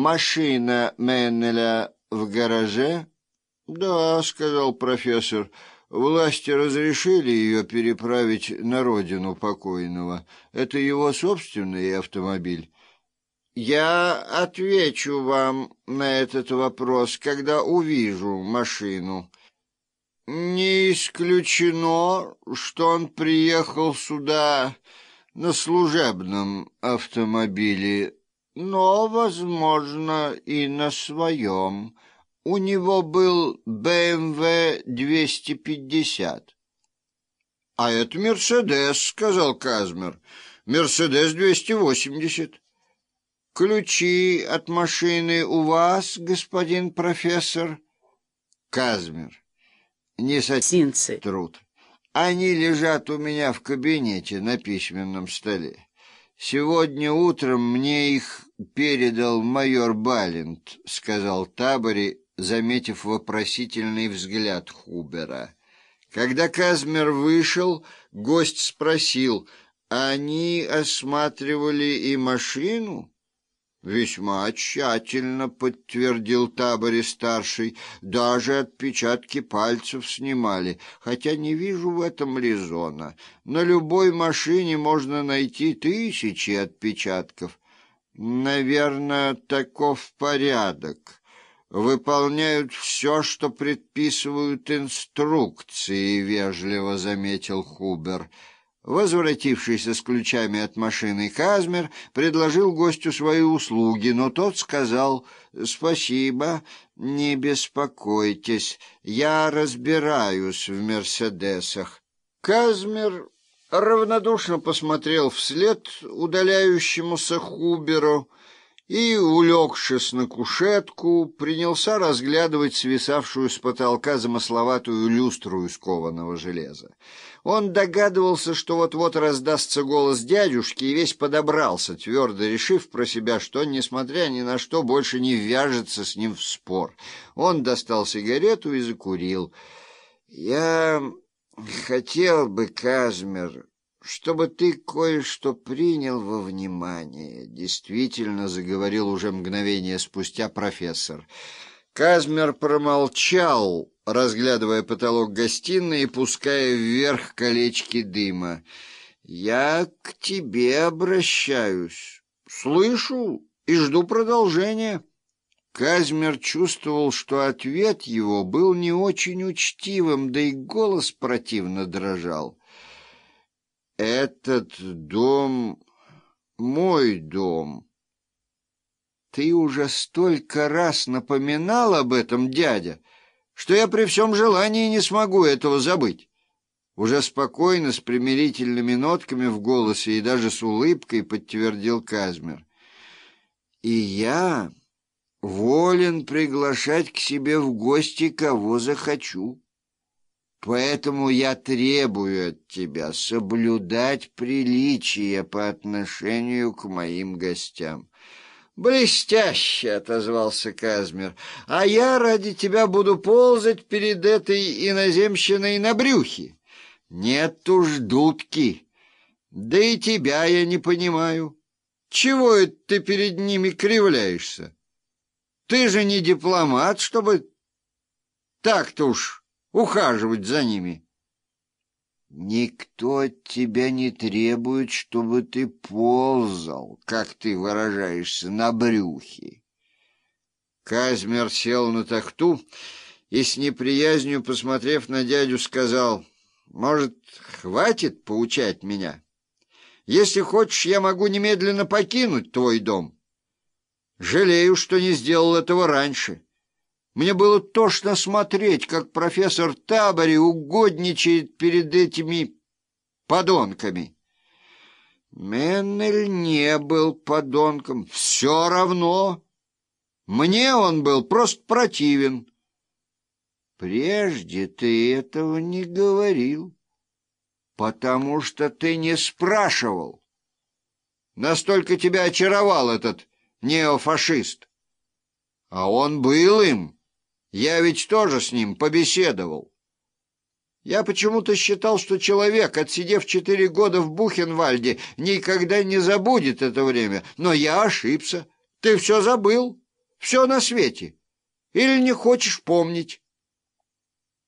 машина Меннеля в гараже?» «Да», — сказал профессор, — «власти разрешили ее переправить на родину покойного. Это его собственный автомобиль». «Я отвечу вам на этот вопрос, когда увижу машину». «Не исключено, что он приехал сюда на служебном автомобиле, но, возможно, и на своем. У него был БМВ 250. «А это Мерседес», — сказал Казмер. «Мерседес 280». «Ключи от машины у вас, господин профессор?» «Казмер, не труд. Они лежат у меня в кабинете на письменном столе. Сегодня утром мне их передал майор Балент», — сказал Табори, заметив вопросительный взгляд Хубера. Когда Казмер вышел, гость спросил, «Они осматривали и машину?» «Весьма тщательно», — подтвердил Табори-старший. «Даже отпечатки пальцев снимали, хотя не вижу в этом резона. На любой машине можно найти тысячи отпечатков. Наверное, таков порядок. Выполняют все, что предписывают инструкции», — вежливо заметил Хубер. Возвратившийся с ключами от машины Казмер предложил гостю свои услуги, но тот сказал «Спасибо, не беспокойтесь, я разбираюсь в «Мерседесах». Казмер равнодушно посмотрел вслед удаляющемуся Хуберу и, улегшись на кушетку, принялся разглядывать свисавшую с потолка замысловатую люстру из кованого железа. Он догадывался, что вот-вот раздастся голос дядюшки, и весь подобрался, твердо решив про себя, что, несмотря ни на что, больше не вяжется с ним в спор. Он достал сигарету и закурил. «Я хотел бы, Казмер, чтобы ты кое-что принял во внимание», — действительно заговорил уже мгновение спустя профессор. Казмер промолчал, разглядывая потолок гостиной и пуская вверх колечки дыма. «Я к тебе обращаюсь. Слышу и жду продолжения». Казмер чувствовал, что ответ его был не очень учтивым, да и голос противно дрожал. «Этот дом — мой дом». Ты уже столько раз напоминал об этом, дядя, что я при всем желании не смогу этого забыть. Уже спокойно, с примирительными нотками в голосе и даже с улыбкой подтвердил Казмер. И я волен приглашать к себе в гости, кого захочу. Поэтому я требую от тебя соблюдать приличия по отношению к моим гостям. «Блестяще!» — отозвался Казмер. «А я ради тебя буду ползать перед этой иноземщиной на брюхе. Нет уж дудки. Да и тебя я не понимаю. Чего это ты перед ними кривляешься? Ты же не дипломат, чтобы так-то уж ухаживать за ними». Никто от тебя не требует, чтобы ты ползал, как ты выражаешься, на брюхе. Казмер сел на тахту и с неприязнью, посмотрев на дядю, сказал, «Может, хватит поучать меня? Если хочешь, я могу немедленно покинуть твой дом. Жалею, что не сделал этого раньше». Мне было тошно смотреть, как профессор Табори угодничает перед этими подонками. Меннель не был подонком. Все равно. Мне он был просто противен. Прежде ты этого не говорил, потому что ты не спрашивал. Настолько тебя очаровал этот неофашист. А он был им. Я ведь тоже с ним побеседовал. Я почему-то считал, что человек, отсидев четыре года в Бухенвальде, никогда не забудет это время. Но я ошибся. Ты все забыл. Все на свете. Или не хочешь помнить?»